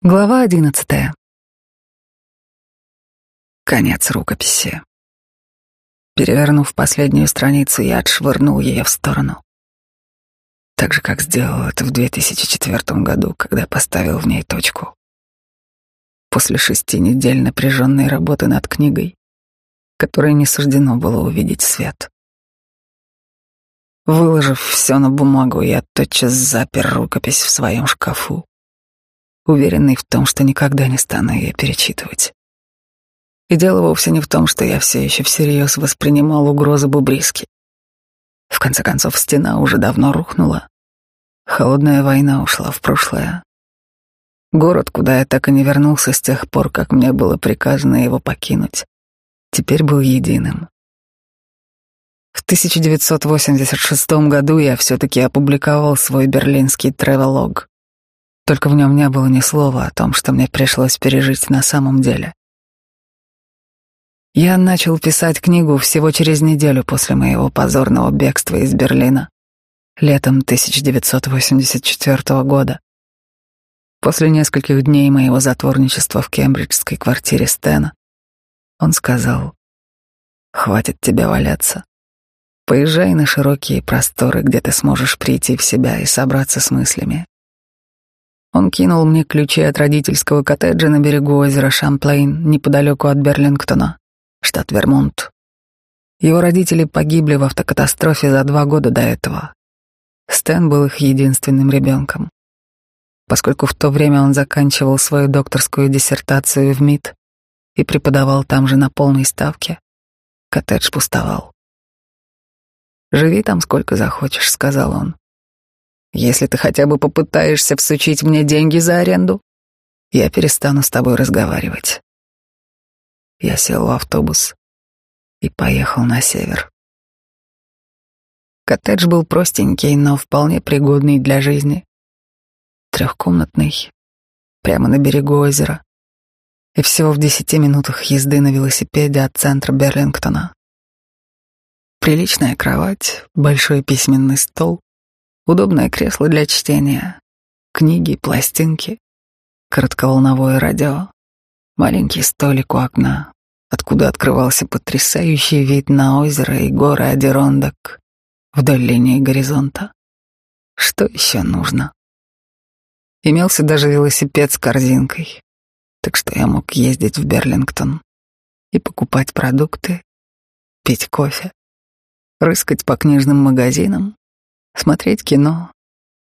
Глава одиннадцатая. Конец рукописи. Перевернув последнюю страницу, я отшвырнул ее в сторону. Так же, как сделал это в 2004 году, когда поставил в ней точку. После шести недель напряженной работы над книгой, которой не суждено было увидеть свет. Выложив все на бумагу, я тотчас запер рукопись в своем шкафу уверенный в том, что никогда не стану ее перечитывать. И дело вовсе не в том, что я все еще всерьез воспринимал угрозы Бубриски. В конце концов, стена уже давно рухнула. Холодная война ушла в прошлое. Город, куда я так и не вернулся с тех пор, как мне было приказано его покинуть, теперь был единым. В 1986 году я все-таки опубликовал свой берлинский тревелог. Только в нем не было ни слова о том, что мне пришлось пережить на самом деле. Я начал писать книгу всего через неделю после моего позорного бегства из Берлина, летом 1984 года. После нескольких дней моего затворничества в кембриджской квартире Стена, он сказал, «Хватит тебе валяться. Поезжай на широкие просторы, где ты сможешь прийти в себя и собраться с мыслями. Он кинул мне ключи от родительского коттеджа на берегу озера Шамплейн, неподалеку от Берлингтона, штат Вермонт. Его родители погибли в автокатастрофе за два года до этого. Стэн был их единственным ребенком. Поскольку в то время он заканчивал свою докторскую диссертацию в МИД и преподавал там же на полной ставке, коттедж пустовал. «Живи там сколько захочешь», — сказал он. Если ты хотя бы попытаешься всучить мне деньги за аренду, я перестану с тобой разговаривать. Я сел в автобус и поехал на север. Коттедж был простенький, но вполне пригодный для жизни. Трехкомнатный, прямо на берегу озера, и всего в десяти минутах езды на велосипеде от центра Берлингтона. Приличная кровать, большой письменный стол, удобное кресло для чтения, книги, пластинки, коротковолновое радио, маленький столик у окна, откуда открывался потрясающий вид на озеро и горы Адерондок вдоль линии горизонта. Что еще нужно? Имелся даже велосипед с корзинкой, так что я мог ездить в Берлингтон и покупать продукты, пить кофе, рыскать по книжным магазинам, смотреть кино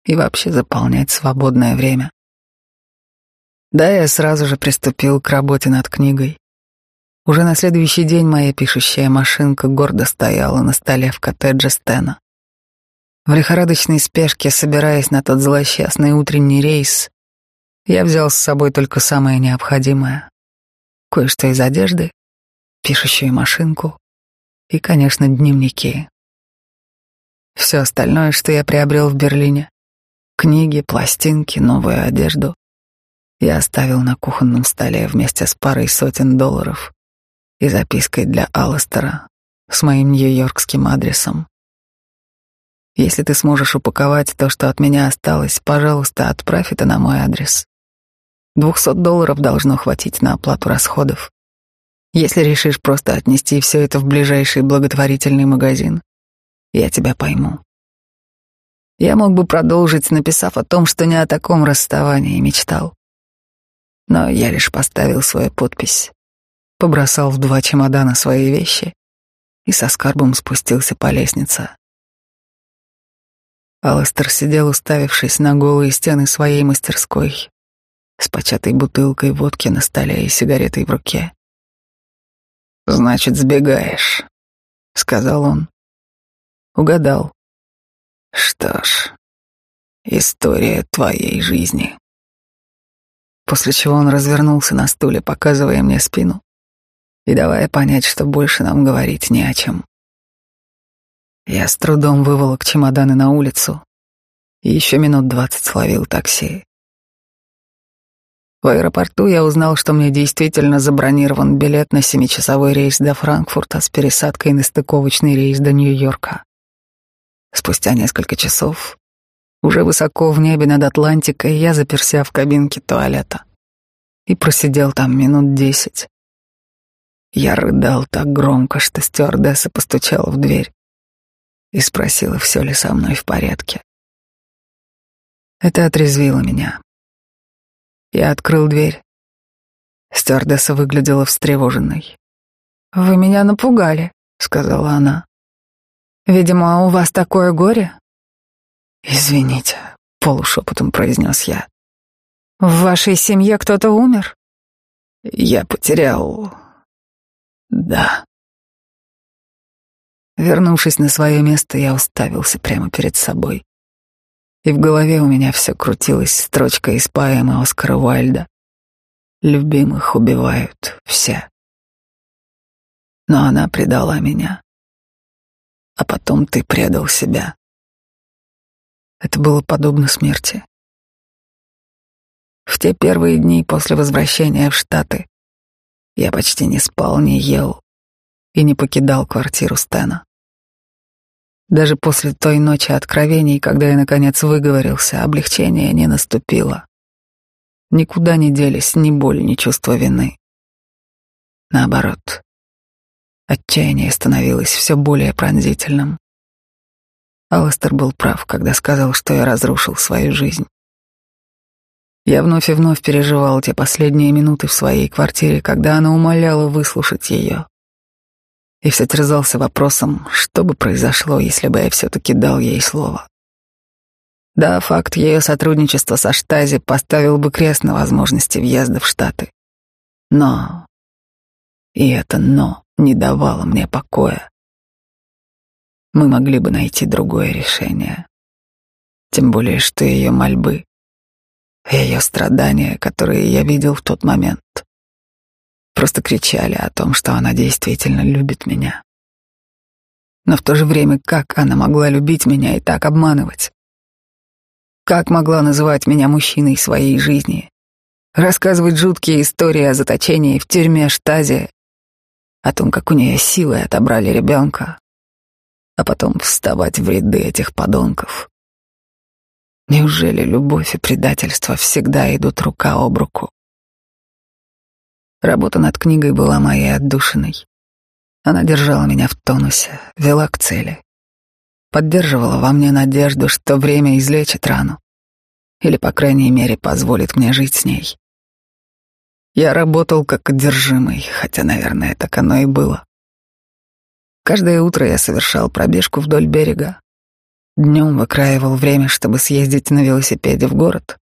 и вообще заполнять свободное время. Да, я сразу же приступил к работе над книгой. Уже на следующий день моя пишущая машинка гордо стояла на столе в коттедже Стена. В лихорадочной спешке, собираясь на тот злосчастный утренний рейс, я взял с собой только самое необходимое. Кое-что из одежды, пишущую машинку и, конечно, дневники. Все остальное, что я приобрел в Берлине — книги, пластинки, новую одежду — я оставил на кухонном столе вместе с парой сотен долларов и запиской для Алластера с моим нью-йоркским адресом. Если ты сможешь упаковать то, что от меня осталось, пожалуйста, отправь это на мой адрес. Двухсот долларов должно хватить на оплату расходов. Если решишь просто отнести все это в ближайший благотворительный магазин, я тебя пойму. Я мог бы продолжить, написав о том, что не о таком расставании мечтал. Но я лишь поставил свою подпись, побросал в два чемодана свои вещи и со скарбом спустился по лестнице. Алластер сидел, уставившись на голые стены своей мастерской, с початой бутылкой водки на столе и сигаретой в руке. «Значит, сбегаешь», — сказал он. Угадал. Что ж, история твоей жизни. После чего он развернулся на стуле, показывая мне спину и давая понять, что больше нам говорить не о чем. Я с трудом выволок чемоданы на улицу и еще минут двадцать словил такси. В аэропорту я узнал, что мне действительно забронирован билет на семичасовой рейс до Франкфурта с пересадкой на стыковочный рейс до Нью-Йорка. Спустя несколько часов, уже высоко в небе над Атлантикой, я заперся в кабинке туалета. и просидел там минут десять. Я рыдал так громко, что стюардесса постучала в дверь и спросила, все ли со мной в порядке. Это отрезвило меня. Я открыл дверь. Стюардесса выглядела встревоженной. «Вы меня напугали», — сказала она. «Видимо, у вас такое горе?» «Извините», — полушепотом произнес я. «В вашей семье кто-то умер?» «Я потерял... да». Вернувшись на свое место, я уставился прямо перед собой. И в голове у меня все крутилась строчка из поэмы Оскара Уайльда. «Любимых убивают все». Но она предала меня. А потом ты предал себя. Это было подобно смерти. В те первые дни после возвращения в Штаты я почти не спал, не ел и не покидал квартиру Стэна. Даже после той ночи откровений, когда я наконец выговорился, облегчение не наступило. Никуда не делись ни боль, ни чувство вины. Наоборот, отчаяние становилось все более пронзительным. Алластер был прав, когда сказал, что я разрушил свою жизнь. Я вновь и вновь переживал те последние минуты в своей квартире, когда она умоляла выслушать ее. И все терзался вопросом, что бы произошло, если бы я все-таки дал ей слово. Да, факт ее сотрудничества со Штази поставил бы крест на возможности въезда в Штаты. Но... И это «но» не давало мне покоя мы могли бы найти другое решение. Тем более, что ее мольбы, ее страдания, которые я видел в тот момент, просто кричали о том, что она действительно любит меня. Но в то же время, как она могла любить меня и так обманывать? Как могла называть меня мужчиной своей жизни? Рассказывать жуткие истории о заточении в тюрьме Штазе, о том, как у нее силой отобрали ребенка, а потом вставать в ряды этих подонков. Неужели любовь и предательство всегда идут рука об руку? Работа над книгой была моей отдушиной. Она держала меня в тонусе, вела к цели. Поддерживала во мне надежду, что время излечит рану. Или, по крайней мере, позволит мне жить с ней. Я работал как одержимый, хотя, наверное, так оно и было. Каждое утро я совершал пробежку вдоль берега. Днем выкраивал время, чтобы съездить на велосипеде в город,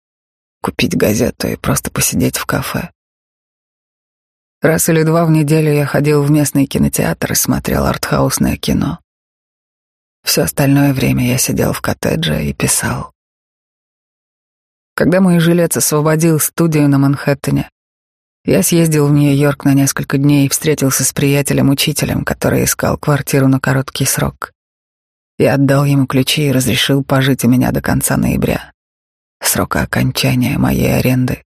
купить газету и просто посидеть в кафе. Раз или два в неделю я ходил в местный кинотеатр и смотрел артхаусное кино. Все остальное время я сидел в коттедже и писал. Когда мой жилец освободил студию на Манхэттене, я съездил в Нью-Йорк на несколько дней и встретился с приятелем-учителем, который искал квартиру на короткий срок. Я отдал ему ключи и разрешил пожить у меня до конца ноября, срока окончания моей аренды.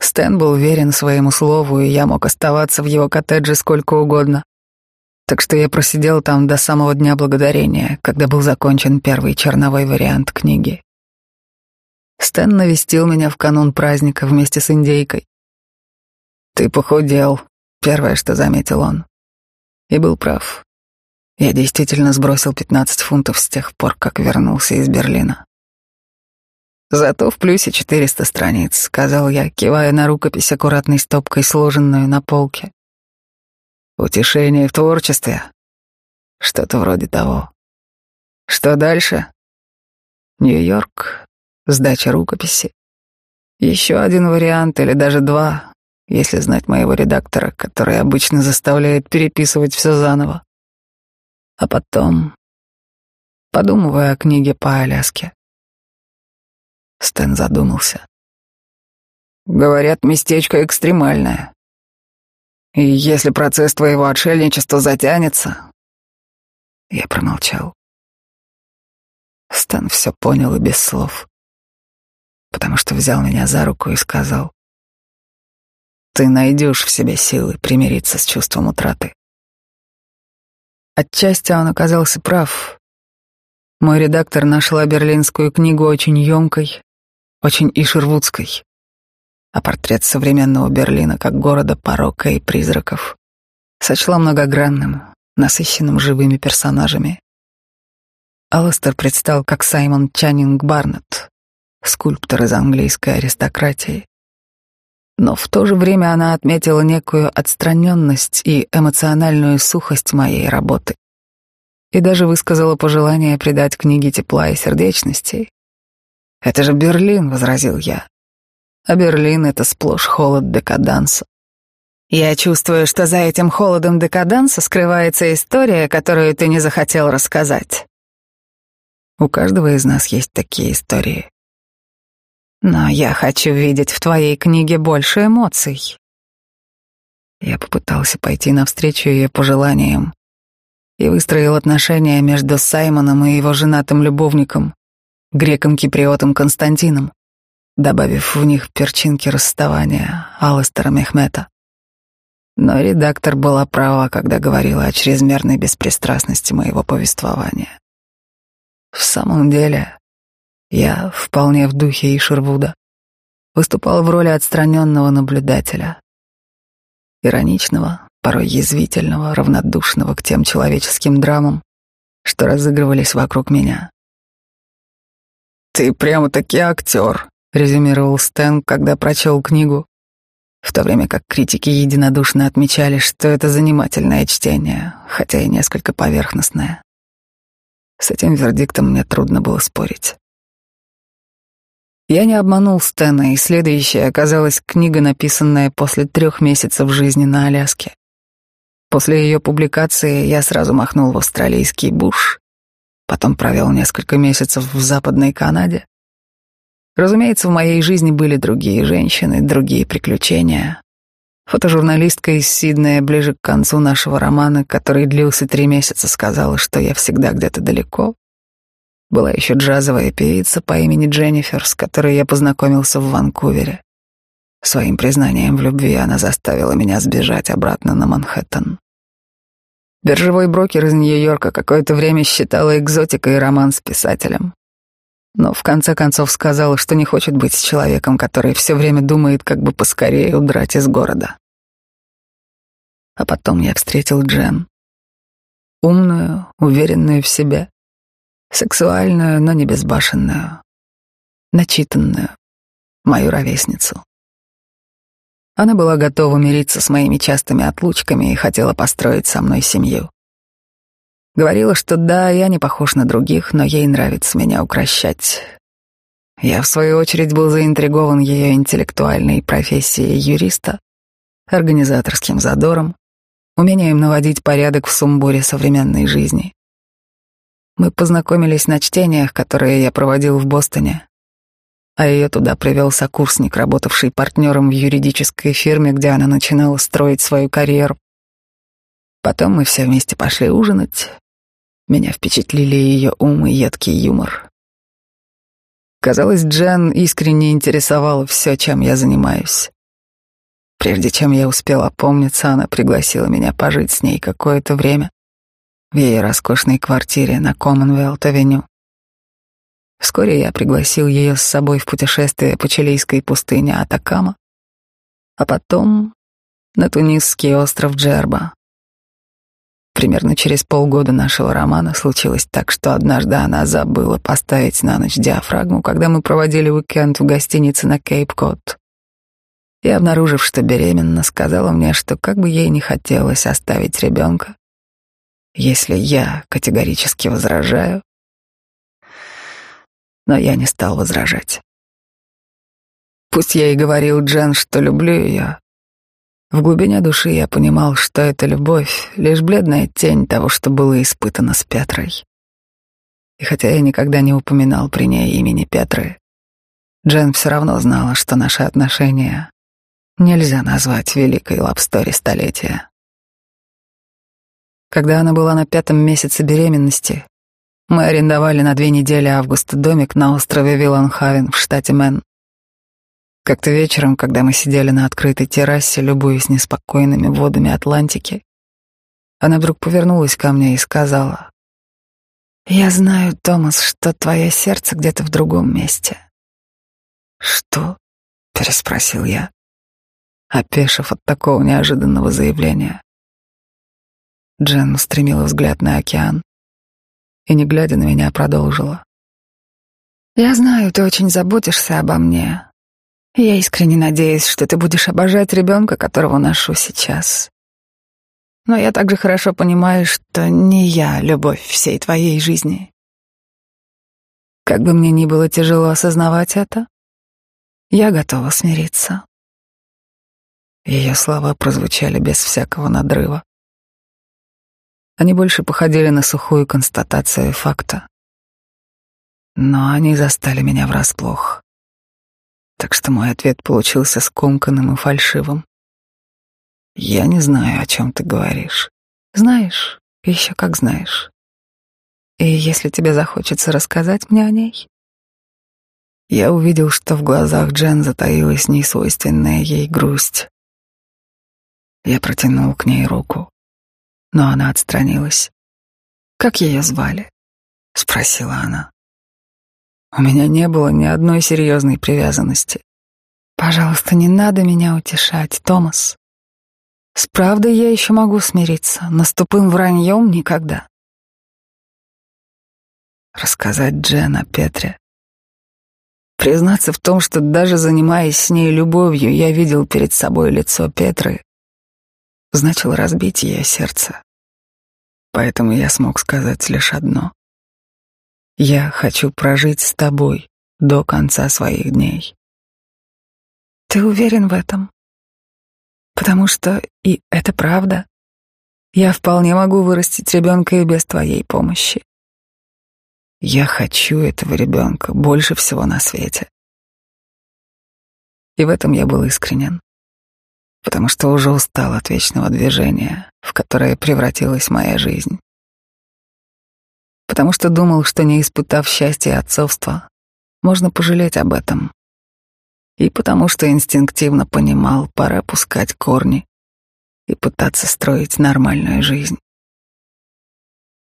Стэн был верен своему слову, и я мог оставаться в его коттедже сколько угодно. Так что я просидел там до самого Дня Благодарения, когда был закончен первый черновой вариант книги. Стэн навестил меня в канун праздника вместе с индейкой. «Ты похудел», — первое, что заметил он. И был прав. Я действительно сбросил 15 фунтов с тех пор, как вернулся из Берлина. Зато в плюсе 400 страниц, сказал я, кивая на рукопись аккуратной стопкой, сложенную на полке. Утешение в творчестве. Что-то вроде того. Что дальше? Нью-Йорк, сдача рукописи. Еще один вариант или даже два, если знать моего редактора, который обычно заставляет переписывать все заново. А потом, подумывая о книге по Аляске. Стэн задумался. Говорят, местечко экстремальное. И если процесс твоего отшельничества затянется... Я промолчал. Стэн все понял и без слов потому что взял меня за руку и сказал, «Ты найдешь в себе силы примириться с чувством утраты». Отчасти он оказался прав. Мой редактор нашла берлинскую книгу очень емкой, очень ишервудской. а портрет современного Берлина как города порока и призраков сочла многогранным, насыщенным живыми персонажами. Алластер предстал как Саймон Чаннинг Барнетт, скульптор из английской аристократии. Но в то же время она отметила некую отстраненность и эмоциональную сухость моей работы и даже высказала пожелание придать книге тепла и сердечности. «Это же Берлин», — возразил я. «А Берлин — это сплошь холод декаданса». «Я чувствую, что за этим холодом декаданса скрывается история, которую ты не захотел рассказать». У каждого из нас есть такие истории. Но я хочу видеть в твоей книге больше эмоций. Я попытался пойти навстречу ее пожеланиям и выстроил отношения между Саймоном и его женатым любовником, греком-киприотом Константином, добавив в них перчинки расставания Алластера Мехмета. Но редактор была права, когда говорила о чрезмерной беспристрастности моего повествования. В самом деле, я, вполне в духе Ишервуда, выступал в роли отстраненного наблюдателя, ироничного, порой язвительного, равнодушного к тем человеческим драмам, что разыгрывались вокруг меня. «Ты прямо-таки актер», — резюмировал Стэн, когда прочел книгу, в то время как критики единодушно отмечали, что это занимательное чтение, хотя и несколько поверхностное. С этим вердиктом мне трудно было спорить. Я не обманул Стэна, и следующая оказалась книга, написанная после трех месяцев жизни на Аляске. После ее публикации я сразу махнул в австралийский буш, потом провел несколько месяцев в Западной Канаде. Разумеется, в моей жизни были другие женщины, другие приключения. Фотожурналистка из Сиднея ближе к концу нашего романа, который длился три месяца, сказала, что я всегда где-то далеко, была еще джазовая певица по имени Дженнифер, с которой я познакомился в Ванкувере. Своим признанием в любви она заставила меня сбежать обратно на Манхэттен. Биржевой брокер из Нью-Йорка какое-то время считала экзотикой роман с писателем. Но в конце концов сказала, что не хочет быть с человеком, который все время думает, как бы поскорее удрать из города. А потом я встретил Джен. Умную, уверенную в себе, Сексуальную, но не безбашенную. Начитанную. Мою ровесницу. Она была готова мириться с моими частыми отлучками и хотела построить со мной семью. Говорила, что да, я не похож на других, но ей нравится меня укращать. Я, в свою очередь, был заинтригован ее интеллектуальной профессией юриста, организаторским задором, умением наводить порядок в сумбуре современной жизни. Мы познакомились на чтениях, которые я проводил в Бостоне, а ее туда привел сокурсник, работавший партнером в юридической фирме, где она начинала строить свою карьеру. Потом мы все вместе пошли ужинать. Меня впечатлили ее ум и едкий юмор. Казалось, Джен искренне интересовала все, чем я занимаюсь. Прежде чем я успел опомниться, она пригласила меня пожить с ней какое-то время в ее роскошной квартире на Коммонвелт-авеню. Вскоре я пригласил ее с собой в путешествие по чилийской пустыне Атакама, а потом на тунисский остров Джерба. Примерно через полгода нашего романа случилось так, что однажды она забыла поставить на ночь диафрагму, когда мы проводили уикенд в гостинице на Кейп-Кот. И, обнаружив, что беременна, сказала мне, что как бы ей не хотелось оставить ребенка, если я категорически возражаю. Но я не стал возражать. Пусть я и говорил Джен, что люблю ее, в глубине души я понимал, что эта любовь — лишь бледная тень того, что было испытано с Петрой. И хотя я никогда не упоминал при ней имени Петры, Джен все равно знала, что наши отношения нельзя назвать великой лабстори столетия. Когда она была на пятом месяце беременности, мы арендовали на две недели августа домик на острове Виланхавен в штате Мэн. Как-то вечером, когда мы сидели на открытой террасе, любуясь неспокойными водами Атлантики, она вдруг повернулась ко мне и сказала, «Я знаю, Томас, что твое сердце где-то в другом месте». «Что?» — переспросил я, опешив от такого неожиданного заявления. Джен устремила взгляд на океан и, не глядя на меня, продолжила. «Я знаю, ты очень заботишься обо мне. я искренне надеюсь, что ты будешь обожать ребенка, которого ношу сейчас. Но я также хорошо понимаю, что не я любовь всей твоей жизни. Как бы мне ни было тяжело осознавать это, я готова смириться». Ее слова прозвучали без всякого надрыва. Они больше походили на сухую констатацию факта. Но они застали меня врасплох. Так что мой ответ получился скомканным и фальшивым. Я не знаю, о чем ты говоришь. Знаешь, еще как знаешь. И если тебе захочется рассказать мне о ней, я увидел, что в глазах Джен затаилась несвойственная ей грусть. Я протянул к ней руку но она отстранилась. «Как ее звали?» — спросила она. У меня не было ни одной серьезной привязанности. «Пожалуйста, не надо меня утешать, Томас. С правдой я еще могу смириться, но с тупым враньем никогда». Рассказать Джен о Петре. Признаться в том, что даже занимаясь с ней любовью, я видел перед собой лицо Петры, значило разбить ее сердце. Поэтому я смог сказать лишь одно. Я хочу прожить с тобой до конца своих дней. Ты уверен в этом? Потому что, и это правда, я вполне могу вырастить ребенка и без твоей помощи. Я хочу этого ребенка больше всего на свете. И в этом я был искренен, потому что уже устал от вечного движения, в которое превратилась моя жизнь. Потому что думал, что не испытав счастья отцовства, можно пожалеть об этом. И потому что инстинктивно понимал, пора пускать корни и пытаться строить нормальную жизнь.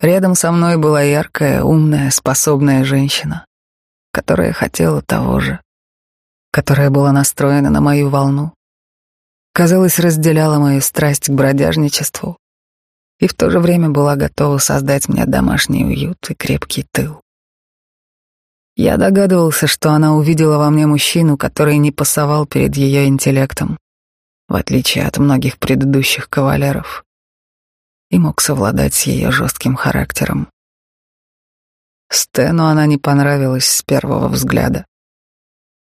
Рядом со мной была яркая, умная, способная женщина, которая хотела того же, которая была настроена на мою волну, казалось, разделяла мою страсть к бродяжничеству и в то же время была готова создать мне домашний уют и крепкий тыл. Я догадывался, что она увидела во мне мужчину, который не пасовал перед ее интеллектом, в отличие от многих предыдущих кавалеров, и мог совладать с ее жестким характером. Стэну она не понравилась с первого взгляда.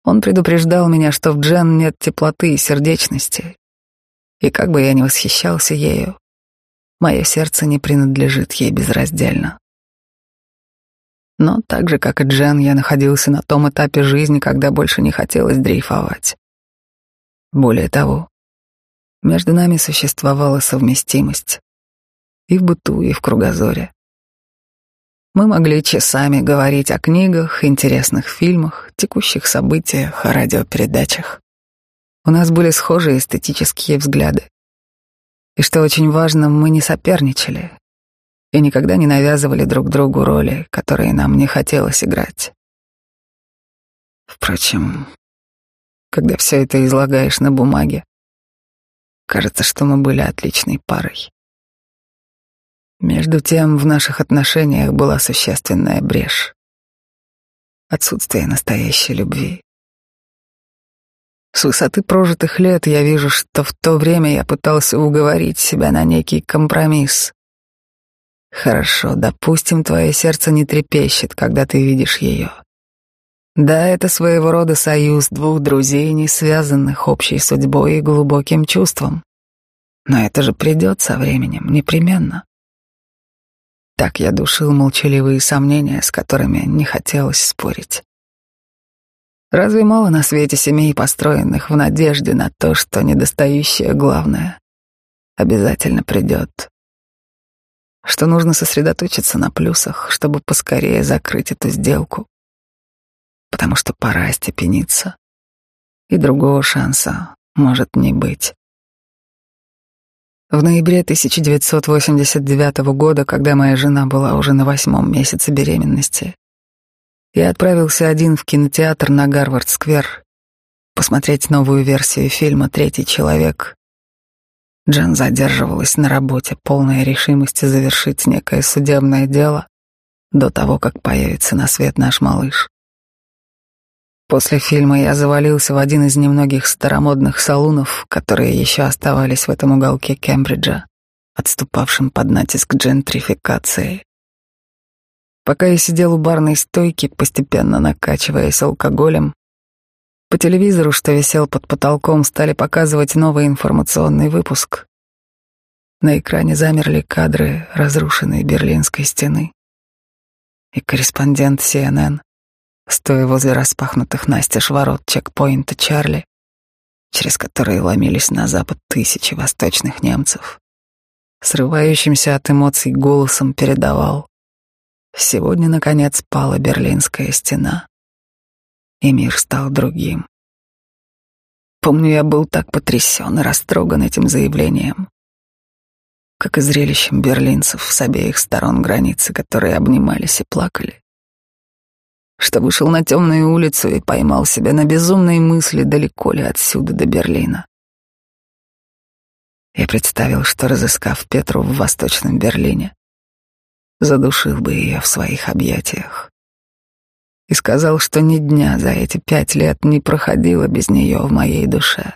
Он предупреждал меня, что в Джен нет теплоты и сердечности. И как бы я ни восхищался ею, мое сердце не принадлежит ей безраздельно. Но так же, как и Джен, я находился на том этапе жизни, когда больше не хотелось дрейфовать. Более того, между нами существовала совместимость и в быту, и в кругозоре. Мы могли часами говорить о книгах, интересных фильмах, текущих событиях, о радиопередачах. У нас были схожие эстетические взгляды. И что очень важно, мы не соперничали и никогда не навязывали друг другу роли, которые нам не хотелось играть. Впрочем, когда все это излагаешь на бумаге, кажется, что мы были отличной парой. Между тем, в наших отношениях была существенная брешь. Отсутствие настоящей любви. С высоты прожитых лет я вижу, что в то время я пытался уговорить себя на некий компромисс. Хорошо, допустим, твое сердце не трепещет, когда ты видишь ее. Да, это своего рода союз двух друзей, не связанных общей судьбой и глубоким чувством. Но это же придет со временем, непременно. Так я душил молчаливые сомнения, с которыми не хотелось спорить. Разве мало на свете семей, построенных в надежде на то, что недостающее главное обязательно придет? Что нужно сосредоточиться на плюсах, чтобы поскорее закрыть эту сделку? Потому что пора остепениться, и другого шанса может не быть. В ноябре 1989 года, когда моя жена была уже на восьмом месяце беременности, я отправился один в кинотеатр на Гарвард-сквер посмотреть новую версию фильма «Третий человек», Джен задерживалась на работе, полная решимости завершить некое судебное дело до того, как появится на свет наш малыш. После фильма я завалился в один из немногих старомодных салунов, которые еще оставались в этом уголке Кембриджа, отступавшим под натиск джентрификации. Пока я сидел у барной стойки, постепенно накачиваясь алкоголем, по телевизору, что висел под потолком, стали показывать новый информационный выпуск. На экране замерли кадры разрушенной Берлинской стены. И корреспондент CNN, стоя возле распахнутых настежь ворот чекпоинта Чарли, через которые ломились на запад тысячи восточных немцев, срывающимся от эмоций голосом передавал «Сегодня, наконец, пала Берлинская стена» и мир стал другим. Помню, я был так потрясен и растроган этим заявлением, как и зрелищем берлинцев с обеих сторон границы, которые обнимались и плакали, что вышел на темную улицу и поймал себя на безумной мысли, далеко ли отсюда до Берлина. Я представил, что, разыскав Петру в Восточном Берлине, задушил бы ее в своих объятиях и сказал, что ни дня за эти пять лет не проходило без нее в моей душе.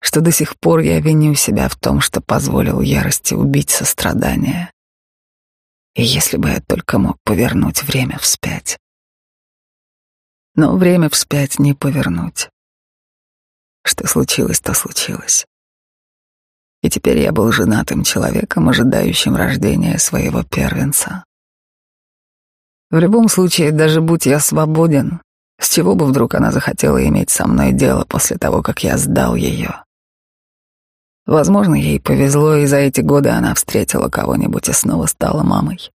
Что до сих пор я виню себя в том, что позволил ярости убить сострадание. И если бы я только мог повернуть время вспять. Но время вспять не повернуть. Что случилось, то случилось. И теперь я был женатым человеком, ожидающим рождения своего первенца. В любом случае, даже будь я свободен, с чего бы вдруг она захотела иметь со мной дело после того, как я сдал ее? Возможно, ей повезло, и за эти годы она встретила кого-нибудь и снова стала мамой.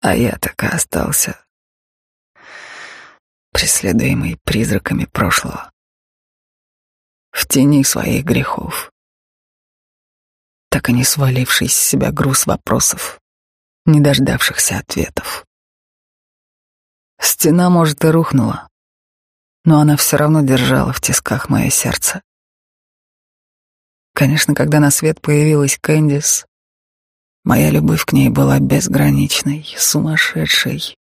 А я так и остался преследуемый призраками прошлого, в тени своих грехов, так и не сваливший с себя груз вопросов, не дождавшихся ответов. Стена, может, и рухнула, но она все равно держала в тисках мое сердце. Конечно, когда на свет появилась Кэндис, моя любовь к ней была безграничной, сумасшедшей.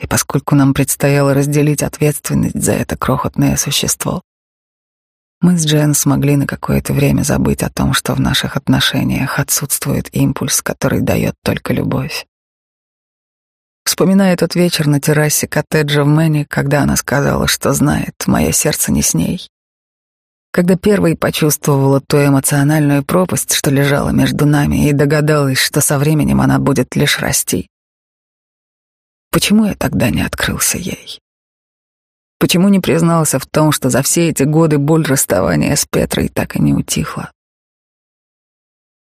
И поскольку нам предстояло разделить ответственность за это крохотное существо, мы с Джен смогли на какое-то время забыть о том, что в наших отношениях отсутствует импульс, который дает только любовь. Вспоминая этот вечер на террасе коттеджа в Мэне, когда она сказала, что знает, мое сердце не с ней. Когда первой почувствовала ту эмоциональную пропасть, что лежала между нами, и догадалась, что со временем она будет лишь расти. Почему я тогда не открылся ей? Почему не признался в том, что за все эти годы боль расставания с Петрой так и не утихла?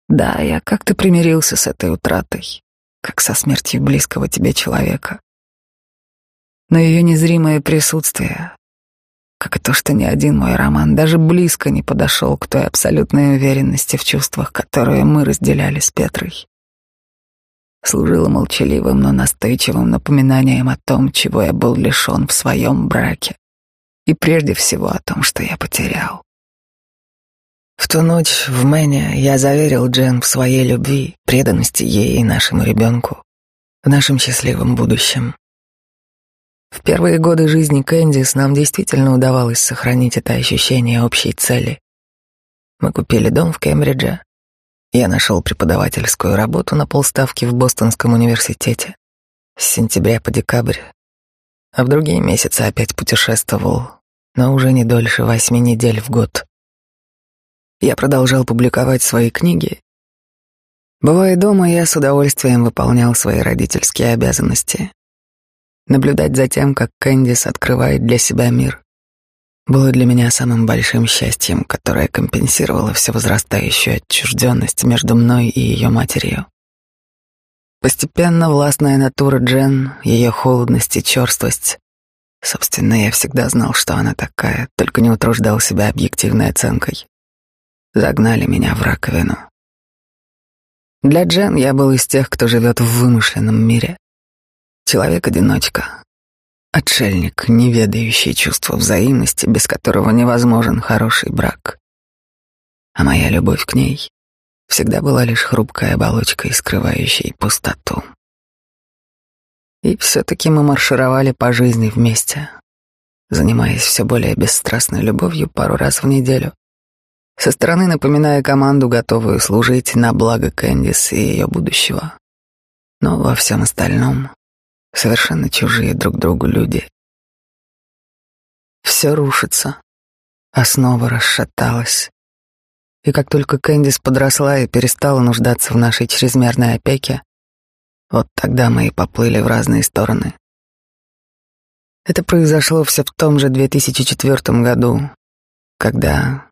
Да, я как-то примирился с этой утратой, как со смертью близкого тебе человека. Но ее незримое присутствие, как и то, что ни один мой роман даже близко не подошел к той абсолютной уверенности в чувствах, которые мы разделяли с Петрой, служило молчаливым, но настойчивым напоминанием о том, чего я был лишен в своем браке, и прежде всего о том, что я потерял. В ту ночь в Мэне я заверил Джен в своей любви, преданности ей и нашему ребенку, в нашем счастливом будущем. В первые годы жизни Кэндис нам действительно удавалось сохранить это ощущение общей цели. Мы купили дом в Кембридже. Я нашел преподавательскую работу на полставки в Бостонском университете с сентября по декабрь, а в другие месяцы опять путешествовал, но уже не дольше восьми недель в год. Я продолжал публиковать свои книги. Бывая дома, я с удовольствием выполнял свои родительские обязанности. Наблюдать за тем, как Кэндис открывает для себя мир, было для меня самым большим счастьем, которое компенсировало все возрастающую отчужденность между мной и ее матерью. Постепенно властная натура Джен, ее холодность и черствость Собственно, я всегда знал, что она такая, только не утруждал себя объективной оценкой загнали меня в раковину. Для Джен я был из тех, кто живет в вымышленном мире. Человек-одиночка. Отшельник, не ведающий чувства взаимности, без которого невозможен хороший брак. А моя любовь к ней всегда была лишь хрупкой оболочкой, скрывающей пустоту. И все-таки мы маршировали по жизни вместе, занимаясь все более бесстрастной любовью пару раз в неделю, со стороны напоминая команду, готовую служить на благо Кэндис и ее будущего. Но во всем остальном совершенно чужие друг другу люди. Все рушится, основа расшаталась. И как только Кэндис подросла и перестала нуждаться в нашей чрезмерной опеке, вот тогда мы и поплыли в разные стороны. Это произошло все в том же 2004 году, когда,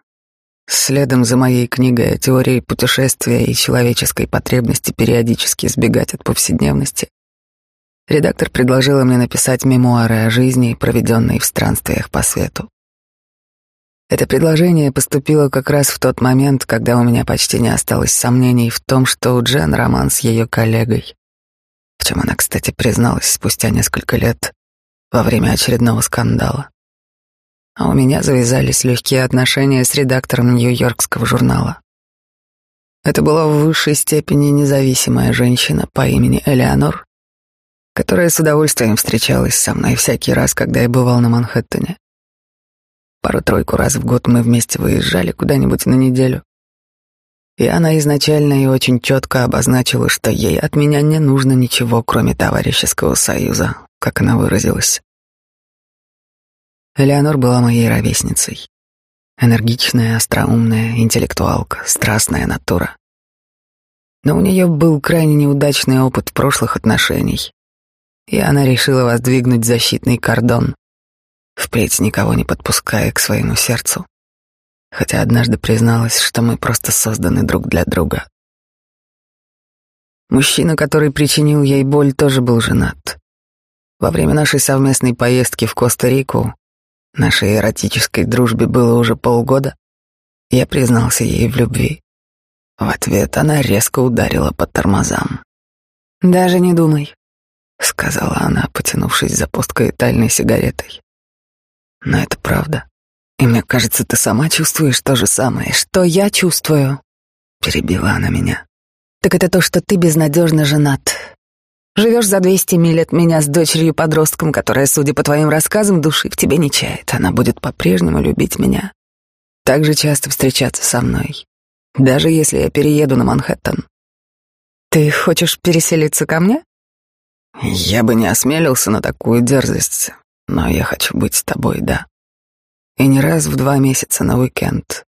следом за моей книгой о теории путешествия и человеческой потребности периодически сбегать от повседневности, редактор предложила мне написать мемуары о жизни, проведенной в странствиях по свету. Это предложение поступило как раз в тот момент, когда у меня почти не осталось сомнений в том, что у Джен роман с ее коллегой, в чем она, кстати, призналась спустя несколько лет во время очередного скандала. А у меня завязались легкие отношения с редактором Нью-Йоркского журнала. Это была в высшей степени независимая женщина по имени Элеонор, которая с удовольствием встречалась со мной всякий раз, когда я бывал на Манхэттене. Пару-тройку раз в год мы вместе выезжали куда-нибудь на неделю. И она изначально и очень четко обозначила, что ей от меня не нужно ничего, кроме товарищеского союза, как она выразилась. Элеонор была моей ровесницей. Энергичная, остроумная, интеллектуалка, страстная натура. Но у нее был крайне неудачный опыт прошлых отношений, и она решила воздвигнуть защитный кордон, впредь никого не подпуская к своему сердцу, хотя однажды призналась, что мы просто созданы друг для друга. Мужчина, который причинил ей боль, тоже был женат. Во время нашей совместной поездки в Коста-Рику, нашей эротической дружбе было уже полгода, я признался ей в любви. В ответ она резко ударила по тормозам. «Даже не думай», — сказала она, потянувшись за пусткой тальной сигаретой. Но это правда. И мне кажется, ты сама чувствуешь то же самое. Что я чувствую? Перебила она меня. Так это то, что ты безнадежно женат. Живешь за 200 миль от меня с дочерью-подростком, которая, судя по твоим рассказам, души в тебе не чает. Она будет по-прежнему любить меня. Так же часто встречаться со мной. Даже если я перееду на Манхэттен. Ты хочешь переселиться ко мне? Я бы не осмелился на такую дерзость. Но я хочу быть с тобой, да. И не раз в два месяца на уикенд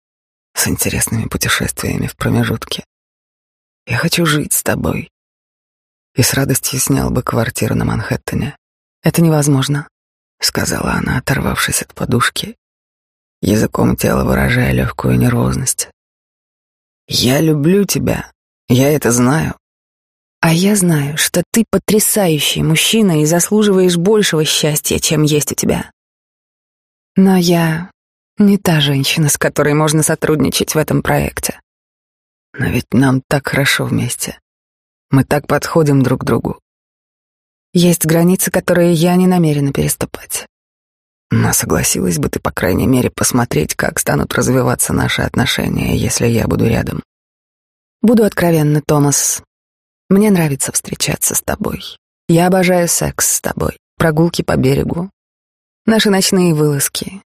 с интересными путешествиями в промежутке. Я хочу жить с тобой. И с радостью снял бы квартиру на Манхэттене. Это невозможно, сказала она, оторвавшись от подушки, языком тела выражая легкую нервозность. Я люблю тебя. Я это знаю. А я знаю, что ты потрясающий мужчина и заслуживаешь большего счастья, чем есть у тебя. Но я не та женщина, с которой можно сотрудничать в этом проекте. Но ведь нам так хорошо вместе. Мы так подходим друг к другу. Есть границы, которые я не намерена переступать. Но согласилась бы ты, по крайней мере, посмотреть, как станут развиваться наши отношения, если я буду рядом. Буду откровенна, Томас. Мне нравится встречаться с тобой. Я обожаю секс с тобой, прогулки по берегу, наши ночные вылазки.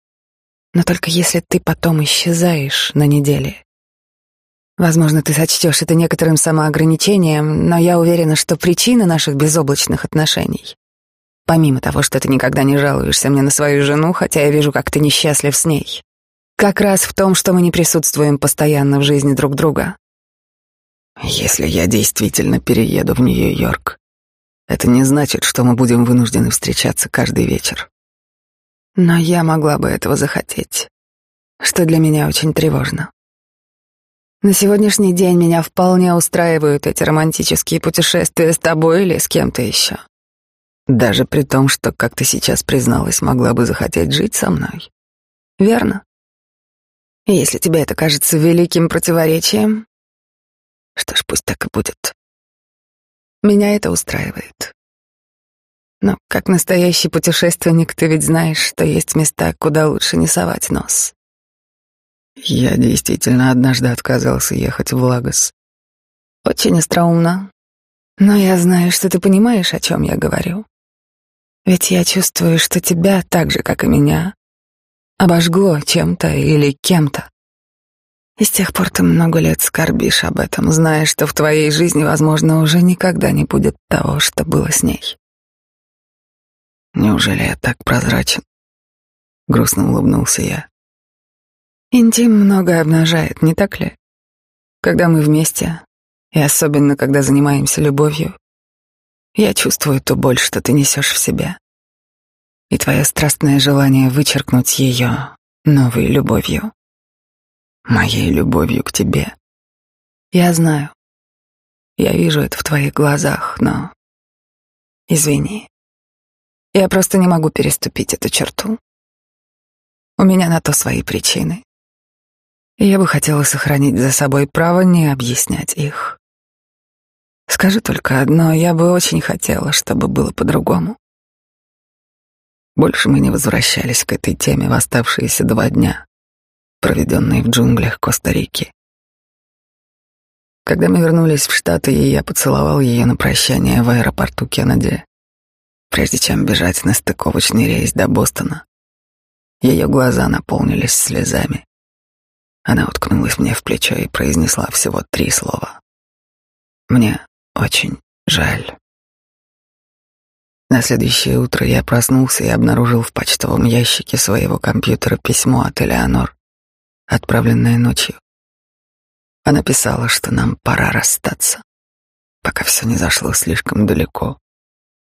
Но только если ты потом исчезаешь на неделе. Возможно, ты сочтешь это некоторым самоограничением, но я уверена, что причина наших безоблачных отношений, помимо того, что ты никогда не жалуешься мне на свою жену, хотя я вижу, как ты несчастлив с ней, как раз в том, что мы не присутствуем постоянно в жизни друг друга. Если я действительно перееду в Нью-Йорк, это не значит, что мы будем вынуждены встречаться каждый вечер. Но я могла бы этого захотеть, что для меня очень тревожно. На сегодняшний день меня вполне устраивают эти романтические путешествия с тобой или с кем-то еще. Даже при том, что, как ты сейчас призналась, могла бы захотеть жить со мной. Верно? Если тебе это кажется великим противоречием, что ж, пусть так и будет. Меня это устраивает. Но как настоящий путешественник ты ведь знаешь, что есть места, куда лучше не совать нос. Я действительно однажды отказался ехать в Лагос. Очень остроумно. Но я знаю, что ты понимаешь, о чем я говорю. Ведь я чувствую, что тебя, так же, как и меня, обожгло чем-то или кем-то. И с тех пор ты много лет скорбишь об этом, зная, что в твоей жизни, возможно, уже никогда не будет того, что было с ней. Неужели я так прозрачен? Грустно улыбнулся я. Интим многое обнажает, не так ли? Когда мы вместе, и особенно когда занимаемся любовью, я чувствую ту боль, что ты несешь в себе. И твое страстное желание вычеркнуть ее новой любовью. Моей любовью к тебе. Я знаю. Я вижу это в твоих глазах, но... Извини. Я просто не могу переступить эту черту. У меня на то свои причины. И я бы хотела сохранить за собой право не объяснять их. Скажи только одно, я бы очень хотела, чтобы было по-другому. Больше мы не возвращались к этой теме в оставшиеся два дня, проведенные в джунглях Коста-Рики. Когда мы вернулись в Штаты, я поцеловал ее на прощание в аэропорту Кеннеди, прежде чем бежать на стыковочный рейс до Бостона. Ее глаза наполнились слезами. Она уткнулась мне в плечо и произнесла всего три слова. «Мне очень жаль». На следующее утро я проснулся и обнаружил в почтовом ящике своего компьютера письмо от Элеонор, отправленное ночью. Она писала, что нам пора расстаться, пока все не зашло слишком далеко,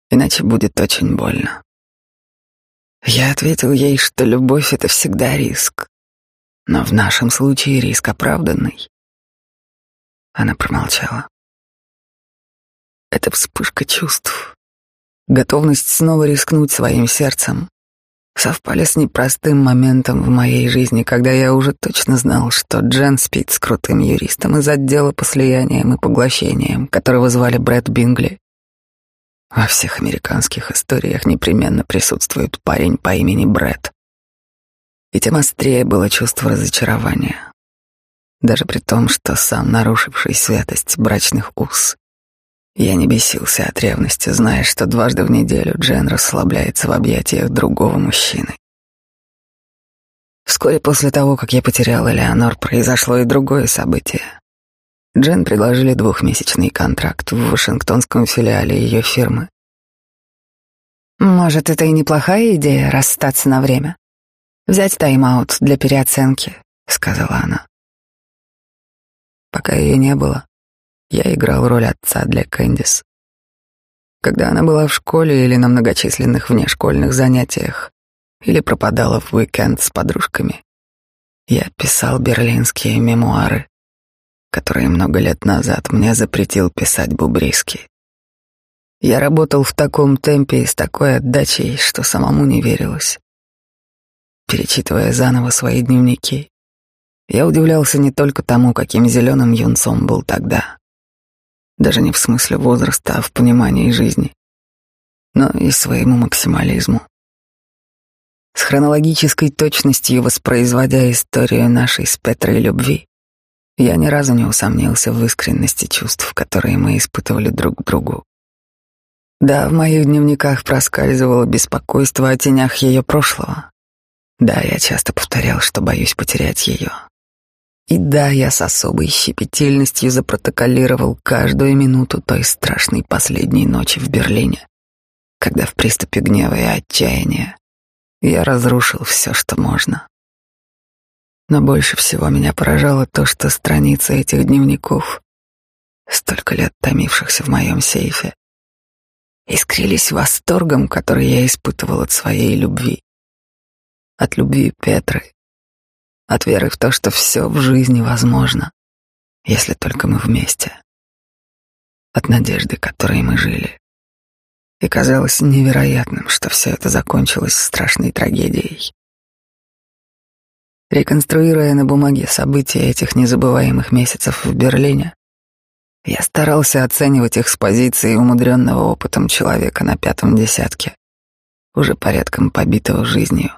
иначе будет очень больно. Я ответил ей, что любовь — это всегда риск, но в нашем случае риск оправданный. Она промолчала. Это вспышка чувств, готовность снова рискнуть своим сердцем, совпали с непростым моментом в моей жизни, когда я уже точно знал, что Джен спит с крутым юристом из отдела по слияниям и поглощениям, которого звали Брэд Бингли. Во всех американских историях непременно присутствует парень по имени Брэд и тем острее было чувство разочарования. Даже при том, что сам нарушивший святость брачных уз, я не бесился от ревности, зная, что дважды в неделю Джен расслабляется в объятиях другого мужчины. Вскоре после того, как я потерял Элеонор, произошло и другое событие. Джен предложили двухмесячный контракт в Вашингтонском филиале ее фирмы. «Может, это и неплохая идея расстаться на время?» Взять тайм-аут для переоценки, сказала она. Пока ее не было, я играл роль отца для Кэндис. Когда она была в школе или на многочисленных внешкольных занятиях, или пропадала в уикенд с подружками, я писал берлинские мемуары, которые много лет назад мне запретил писать Бубриски. Я работал в таком темпе и с такой отдачей, что самому не верилось перечитывая заново свои дневники. Я удивлялся не только тому, каким зеленым юнцом был тогда, даже не в смысле возраста, а в понимании жизни, но и своему максимализму. С хронологической точностью воспроизводя историю нашей с Петрой любви, я ни разу не усомнился в искренности чувств, которые мы испытывали друг к другу. Да, в моих дневниках проскальзывало беспокойство о тенях ее прошлого, да, я часто повторял, что боюсь потерять ее. И да, я с особой щепетильностью запротоколировал каждую минуту той страшной последней ночи в Берлине, когда в приступе гнева и отчаяния я разрушил все, что можно. Но больше всего меня поражало то, что страницы этих дневников, столько лет томившихся в моем сейфе, искрились восторгом, который я испытывал от своей любви от любви Петры, от веры в то, что все в жизни возможно, если только мы вместе, от надежды, которой мы жили. И казалось невероятным, что все это закончилось страшной трагедией. Реконструируя на бумаге события этих незабываемых месяцев в Берлине, Я старался оценивать их с позиции умудренного опытом человека на пятом десятке, уже порядком побитого жизнью.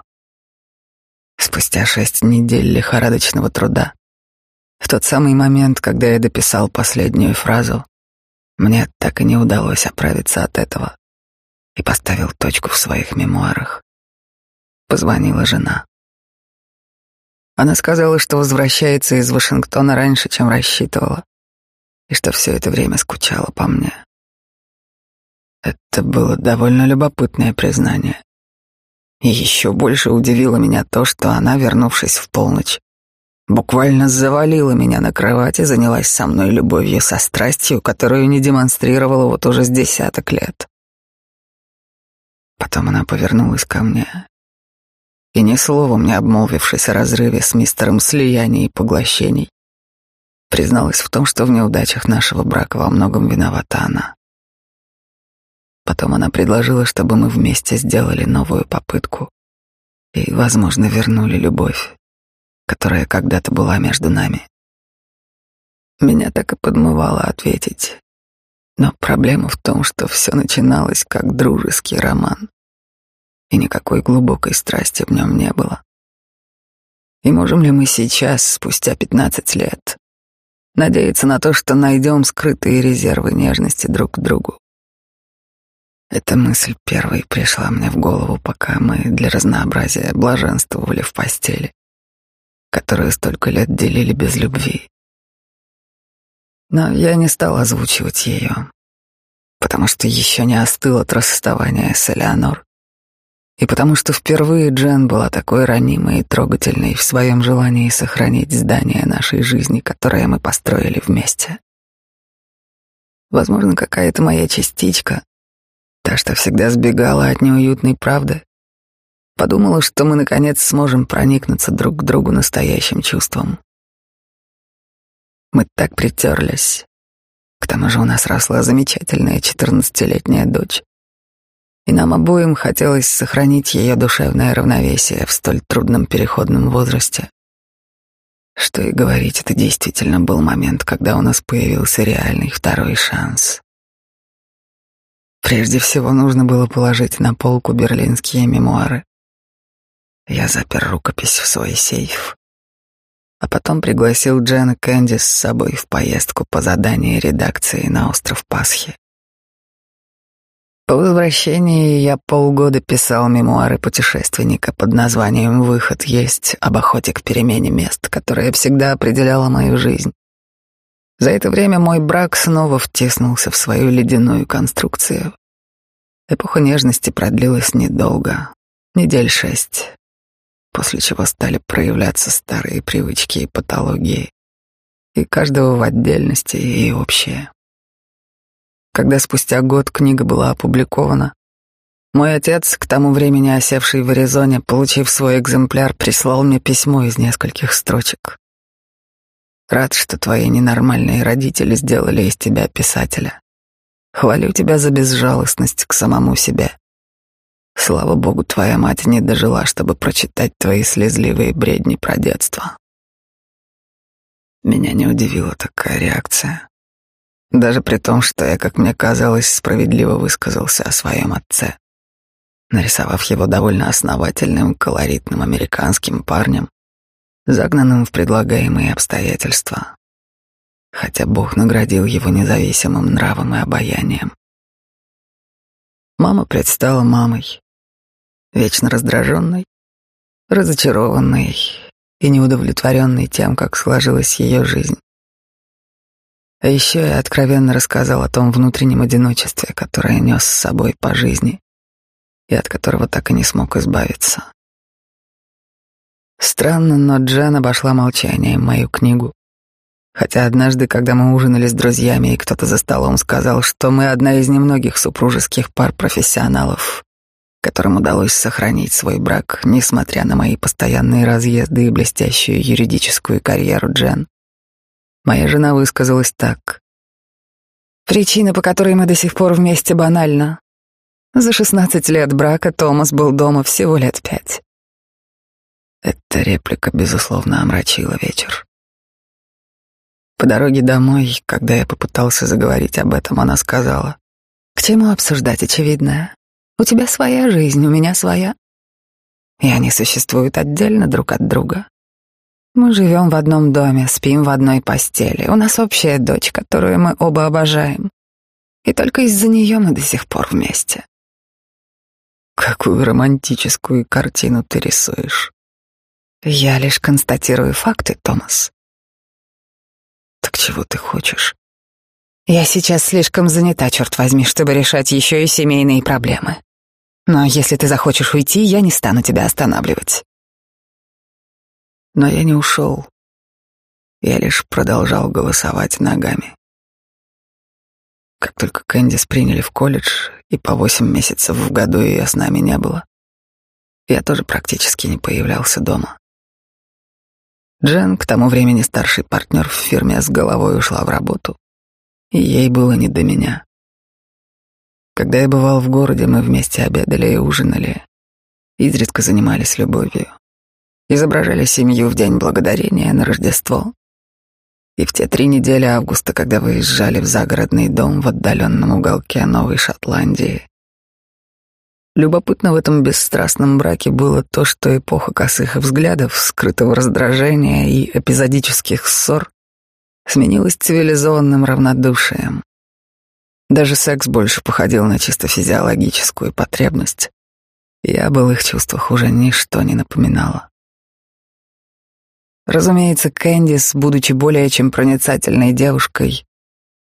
Спустя шесть недель лихорадочного труда, в тот самый момент, когда я дописал последнюю фразу, мне так и не удалось оправиться от этого и поставил точку в своих мемуарах. Позвонила жена. Она сказала, что возвращается из Вашингтона раньше, чем рассчитывала и что все это время скучала по мне. Это было довольно любопытное признание. И еще больше удивило меня то, что она, вернувшись в полночь, буквально завалила меня на кровати, занялась со мной любовью со страстью, которую не демонстрировала вот уже с десяток лет. Потом она повернулась ко мне и ни словом не обмолвившись о разрыве с мистером слияний и поглощений, призналась в том, что в неудачах нашего брака во многом виновата она. Потом она предложила, чтобы мы вместе сделали новую попытку и, возможно, вернули любовь, которая когда-то была между нами. Меня так и подмывало ответить, но проблема в том, что все начиналось как дружеский роман, и никакой глубокой страсти в нем не было. И можем ли мы сейчас, спустя пятнадцать лет, надеяться на то, что найдем скрытые резервы нежности друг к другу. Эта мысль первой пришла мне в голову, пока мы для разнообразия блаженствовали в постели, которую столько лет делили без любви. Но я не стал озвучивать ее, потому что еще не остыл от расставания с Элеонор и потому что впервые Джен была такой ранимой и трогательной в своем желании сохранить здание нашей жизни, которое мы построили вместе. Возможно, какая-то моя частичка, та, что всегда сбегала от неуютной правды, подумала, что мы наконец сможем проникнуться друг к другу настоящим чувством. Мы так притерлись. К тому же у нас росла замечательная четырнадцатилетняя дочь и нам обоим хотелось сохранить ее душевное равновесие в столь трудном переходном возрасте. Что и говорить, это действительно был момент, когда у нас появился реальный второй шанс. Прежде всего нужно было положить на полку берлинские мемуары. Я запер рукопись в свой сейф, а потом пригласил Джена Кэнди с собой в поездку по заданию редакции на остров Пасхи. По возвращении я полгода писал мемуары путешественника под названием «Выход есть» об охоте к перемене мест, которая всегда определяла мою жизнь. За это время мой брак снова втиснулся в свою ледяную конструкцию. Эпоха нежности продлилась недолго, недель шесть, после чего стали проявляться старые привычки и патологии, и каждого в отдельности, и общее. Когда спустя год книга была опубликована, мой отец, к тому времени осевший в Аризоне, получив свой экземпляр, прислал мне письмо из нескольких строчек. Рад, что твои ненормальные родители сделали из тебя писателя. Хвалю тебя за безжалостность к самому себе. Слава богу, твоя мать не дожила, чтобы прочитать твои слезливые бредни про детство. Меня не удивила такая реакция. Даже при том, что я, как мне казалось, справедливо высказался о своем отце, нарисовав его довольно основательным, колоритным американским парнем, загнанным в предлагаемые обстоятельства, хотя Бог наградил его независимым нравом и обаянием. Мама предстала мамой, вечно раздраженной, разочарованной и неудовлетворенной тем, как сложилась ее жизнь. А еще я откровенно рассказал о том внутреннем одиночестве, которое нес с собой по жизни и от которого так и не смог избавиться. Странно, но Джан обошла молчанием мою книгу. Хотя однажды, когда мы ужинали с друзьями, и кто-то за столом сказал, что мы одна из немногих супружеских пар профессионалов, которым удалось сохранить свой брак, несмотря на мои постоянные разъезды и блестящую юридическую карьеру Джен, Моя жена высказалась так. Причина, по которой мы до сих пор вместе, банальна. За шестнадцать лет брака Томас был дома всего лет пять. Эта реплика, безусловно, омрачила вечер. По дороге домой, когда я попытался заговорить об этом, она сказала, «К чему обсуждать очевидное? У тебя своя жизнь, у меня своя. И они существуют отдельно друг от друга. Мы живем в одном доме, спим в одной постели. У нас общая дочь, которую мы оба обожаем. И только из-за нее мы до сих пор вместе. Какую романтическую картину ты рисуешь? Я лишь констатирую факты, Томас. Так чего ты хочешь? Я сейчас слишком занята, черт возьми, чтобы решать еще и семейные проблемы. Но если ты захочешь уйти, я не стану тебя останавливать. Но я не ушел. Я лишь продолжал голосовать ногами. Как только Кэндис приняли в колледж, и по восемь месяцев в году ее с нами не было, я тоже практически не появлялся дома. Джен, к тому времени старший партнер в фирме, с головой ушла в работу, и ей было не до меня. Когда я бывал в городе, мы вместе обедали и ужинали, изредка занимались любовью изображали семью в День Благодарения на Рождество. И в те три недели августа, когда выезжали в загородный дом в отдаленном уголке Новой Шотландии. Любопытно в этом бесстрастном браке было то, что эпоха косых взглядов, скрытого раздражения и эпизодических ссор сменилась цивилизованным равнодушием. Даже секс больше походил на чисто физиологическую потребность, и об их чувствах уже ничто не напоминало. Разумеется, Кэндис, будучи более чем проницательной девушкой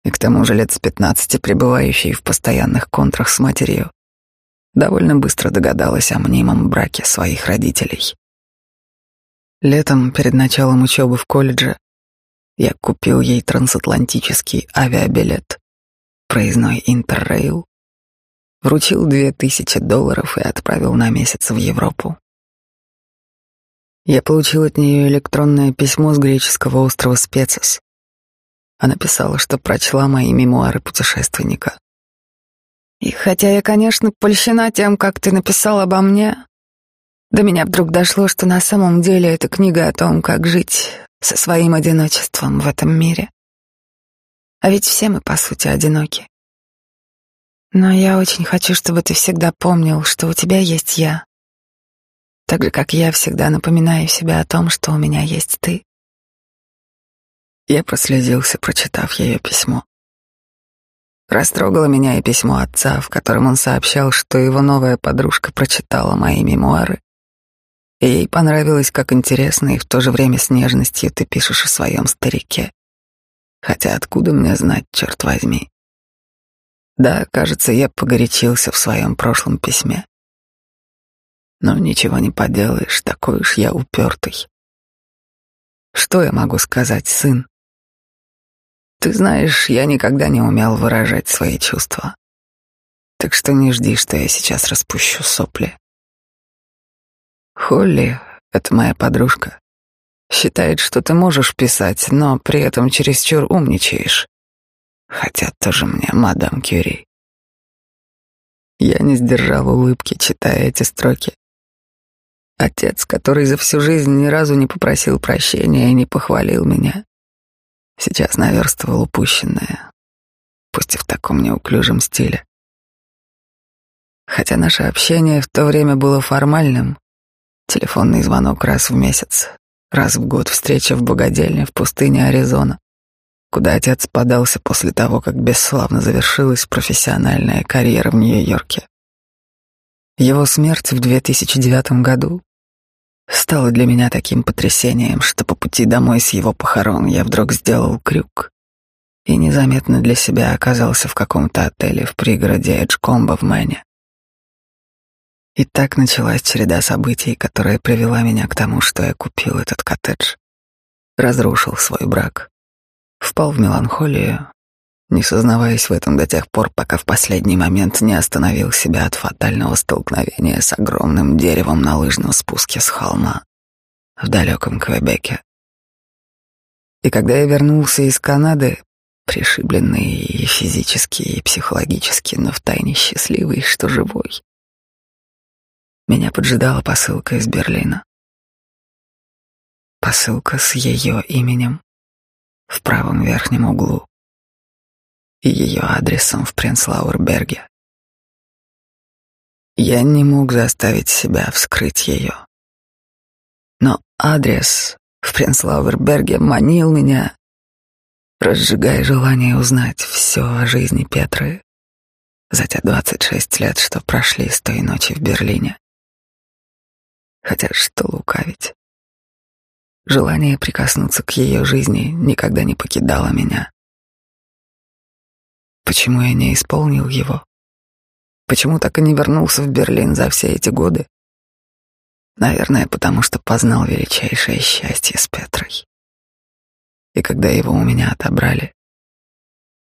и к тому же лет с пятнадцати пребывающей в постоянных контрах с матерью, довольно быстро догадалась о мнимом браке своих родителей. Летом, перед началом учебы в колледже, я купил ей трансатлантический авиабилет, проездной Интеррейл, вручил две тысячи долларов и отправил на месяц в Европу. Я получил от нее электронное письмо с греческого острова Специс. Она писала, что прочла мои мемуары путешественника. И хотя я, конечно, польщена тем, как ты написал обо мне, до меня вдруг дошло, что на самом деле это книга о том, как жить со своим одиночеством в этом мире. А ведь все мы, по сути, одиноки. Но я очень хочу, чтобы ты всегда помнил, что у тебя есть я, так же, как я всегда напоминаю себе о том, что у меня есть ты. Я прослезился, прочитав ее письмо. Растрогало меня и письмо отца, в котором он сообщал, что его новая подружка прочитала мои мемуары, и ей понравилось, как интересно и в то же время с нежностью ты пишешь о своем старике. Хотя откуда мне знать, черт возьми? Да, кажется, я погорячился в своем прошлом письме. Но ничего не поделаешь, такой уж я упертый. Что я могу сказать, сын? Ты знаешь, я никогда не умел выражать свои чувства. Так что не жди, что я сейчас распущу сопли. Холли, это моя подружка, считает, что ты можешь писать, но при этом чересчур умничаешь. Хотя тоже мне мадам Кюри. Я не сдержал улыбки, читая эти строки. Отец, который за всю жизнь ни разу не попросил прощения и не похвалил меня, сейчас наверстывал упущенное, пусть и в таком неуклюжем стиле. Хотя наше общение в то время было формальным, телефонный звонок раз в месяц, раз в год встреча в богадельне в пустыне Аризона, куда отец подался после того, как бесславно завершилась профессиональная карьера в Нью-Йорке. Его смерть в 2009 году стала для меня таким потрясением, что по пути домой с его похорон я вдруг сделал крюк и незаметно для себя оказался в каком-то отеле в пригороде Эджкомба в Мэне. И так началась череда событий, которая привела меня к тому, что я купил этот коттедж, разрушил свой брак, впал в меланхолию не сознаваясь в этом до тех пор, пока в последний момент не остановил себя от фатального столкновения с огромным деревом на лыжном спуске с холма в далеком Квебеке. И когда я вернулся из Канады, пришибленный и физически, и психологически, но втайне счастливый, что живой, меня поджидала посылка из Берлина. Посылка с ее именем в правом верхнем углу и ее адресом в Пренслауэрберге. Я не мог заставить себя вскрыть ее. Но адрес в Пренслауэрберге манил меня, разжигая желание узнать все о жизни Петры за те двадцать шесть лет, что прошли с той ночи в Берлине. Хотя что лукавить. Желание прикоснуться к ее жизни никогда не покидало меня. Почему я не исполнил его? Почему так и не вернулся в Берлин за все эти годы? Наверное, потому что познал величайшее счастье с Петрой. И когда его у меня отобрали,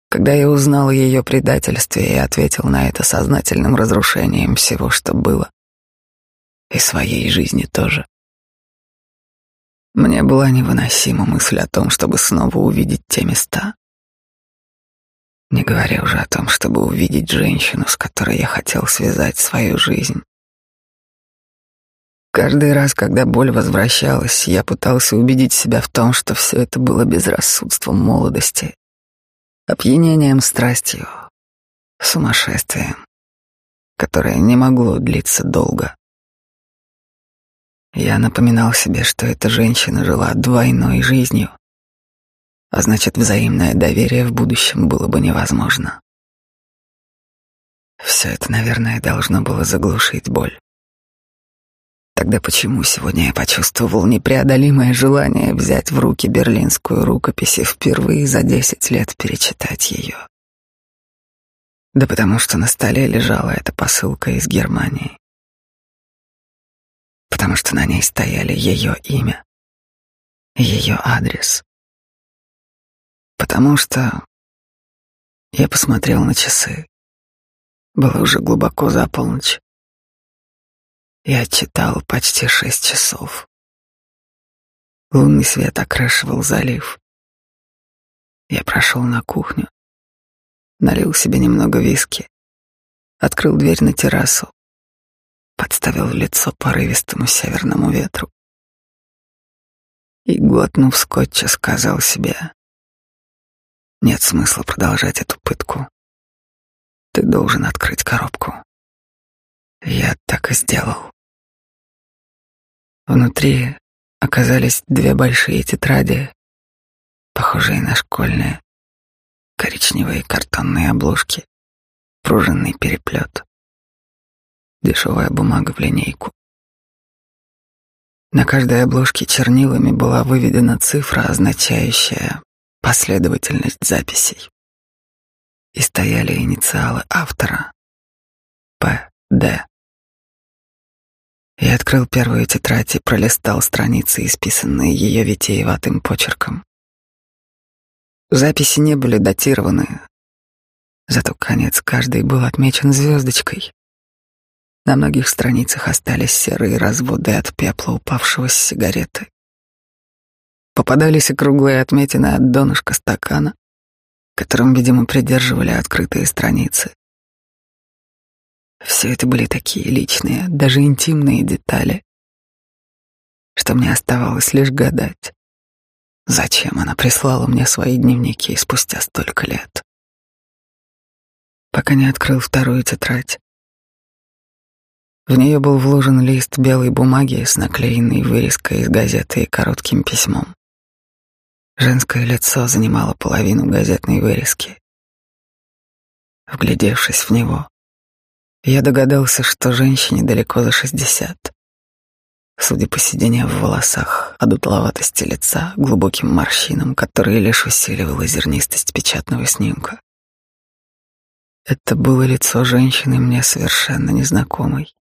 когда я узнал ее предательстве и ответил на это сознательным разрушением всего, что было, и своей жизни тоже, мне была невыносима мысль о том, чтобы снова увидеть те места. Не говоря уже о том, чтобы увидеть женщину, с которой я хотел связать свою жизнь. Каждый раз, когда боль возвращалась, я пытался убедить себя в том, что все это было безрассудством молодости, опьянением страстью, сумасшествием, которое не могло длиться долго. Я напоминал себе, что эта женщина жила двойной жизнью, а значит, взаимное доверие в будущем было бы невозможно. Все это, наверное, должно было заглушить боль. Тогда почему сегодня я почувствовал непреодолимое желание взять в руки берлинскую рукопись и впервые за десять лет перечитать ее? Да потому что на столе лежала эта посылка из Германии потому что на ней стояли ее имя, ее адрес. Потому что я посмотрел на часы. Было уже глубоко за полночь. Я читал почти шесть часов. Лунный свет окрашивал залив. Я прошел на кухню, налил себе немного виски, открыл дверь на террасу подставил лицо порывистому северному ветру и, глотнув скотча, сказал себе, нет смысла продолжать эту пытку. Ты должен открыть коробку. Я так и сделал. Внутри оказались две большие тетради, похожие на школьные, коричневые картонные обложки, пружинный переплет дешевая бумага в линейку. На каждой обложке чернилами была выведена цифра, означающая последовательность записей. И стояли инициалы автора П. Д. Я открыл первую тетрадь и пролистал страницы, исписанные ее витиеватым почерком. Записи не были датированы, зато конец каждой был отмечен звездочкой. На многих страницах остались серые разводы от пепла, упавшего с сигареты. Попадались и круглые отметины от донышка стакана, которым, видимо, придерживали открытые страницы. Все это были такие личные, даже интимные детали, что мне оставалось лишь гадать, зачем она прислала мне свои дневники спустя столько лет. Пока не открыл вторую тетрадь, в нее был вложен лист белой бумаги с наклеенной вырезкой из газеты и коротким письмом. Женское лицо занимало половину газетной вырезки. Вглядевшись в него, я догадался, что женщине далеко за шестьдесят. Судя по седине в волосах, одутловатости лица, глубоким морщинам, которые лишь усиливала зернистость печатного снимка. Это было лицо женщины мне совершенно незнакомой.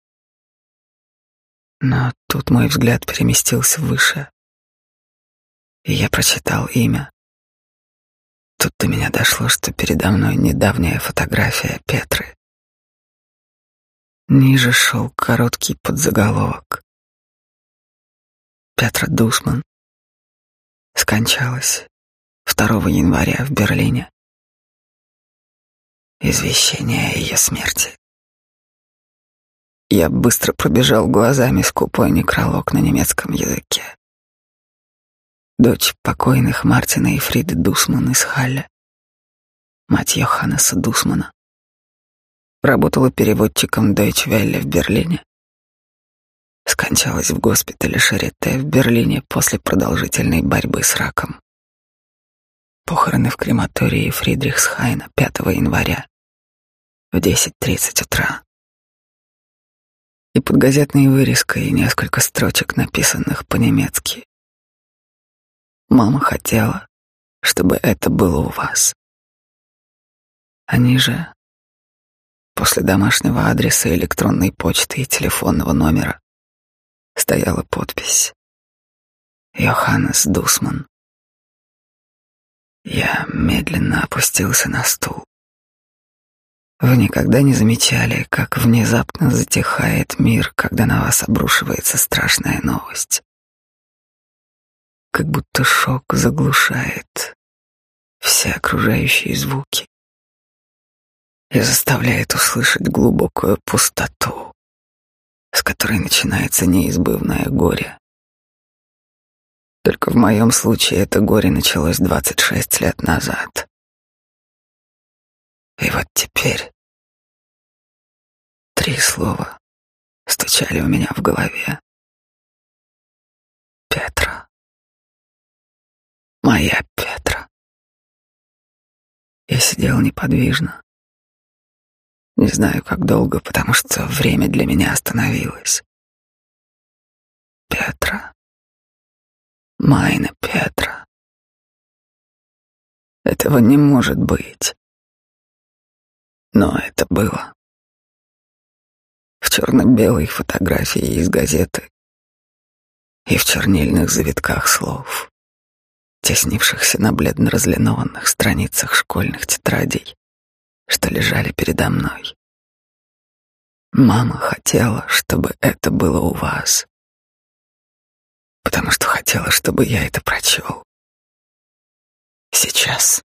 Но тут мой взгляд переместился выше, и я прочитал имя. Тут до меня дошло, что передо мной недавняя фотография Петры. Ниже шел короткий подзаголовок. Петра Дусман скончалась 2 января в Берлине. Извещение о ее смерти. Я быстро пробежал глазами скупой некролог на немецком языке. Дочь покойных Мартина и Фриды Дусман из Халля, мать Йоханнеса Дусмана. Работала переводчиком Deutsche Welle в Берлине. Скончалась в госпитале Шарите в Берлине после продолжительной борьбы с раком. Похороны в крематории Фридрихсхайна 5 января в 10.30 утра. И под газетной вырезкой несколько строчек, написанных по-немецки. Мама хотела, чтобы это было у вас. Они же после домашнего адреса, электронной почты и телефонного номера стояла подпись «Йоханнес Дусман». Я медленно опустился на стул. Вы никогда не замечали, как внезапно затихает мир, когда на вас обрушивается страшная новость? Как будто шок заглушает все окружающие звуки и заставляет услышать глубокую пустоту, с которой начинается неизбывное горе. Только в моем случае это горе началось 26 лет назад. И вот теперь три слова стучали у меня в голове. Моя Петра. Я сидел неподвижно. Не знаю, как долго, потому что время для меня остановилось. Петра. Майна Петра. Этого не может быть. Но это было. В черно-белой фотографии из газеты и в чернильных завитках слов, теснившихся на бледно-разлинованных страницах школьных тетрадей, что лежали передо мной. Мама хотела, чтобы это было у вас потому что хотела, чтобы я это прочел. Сейчас.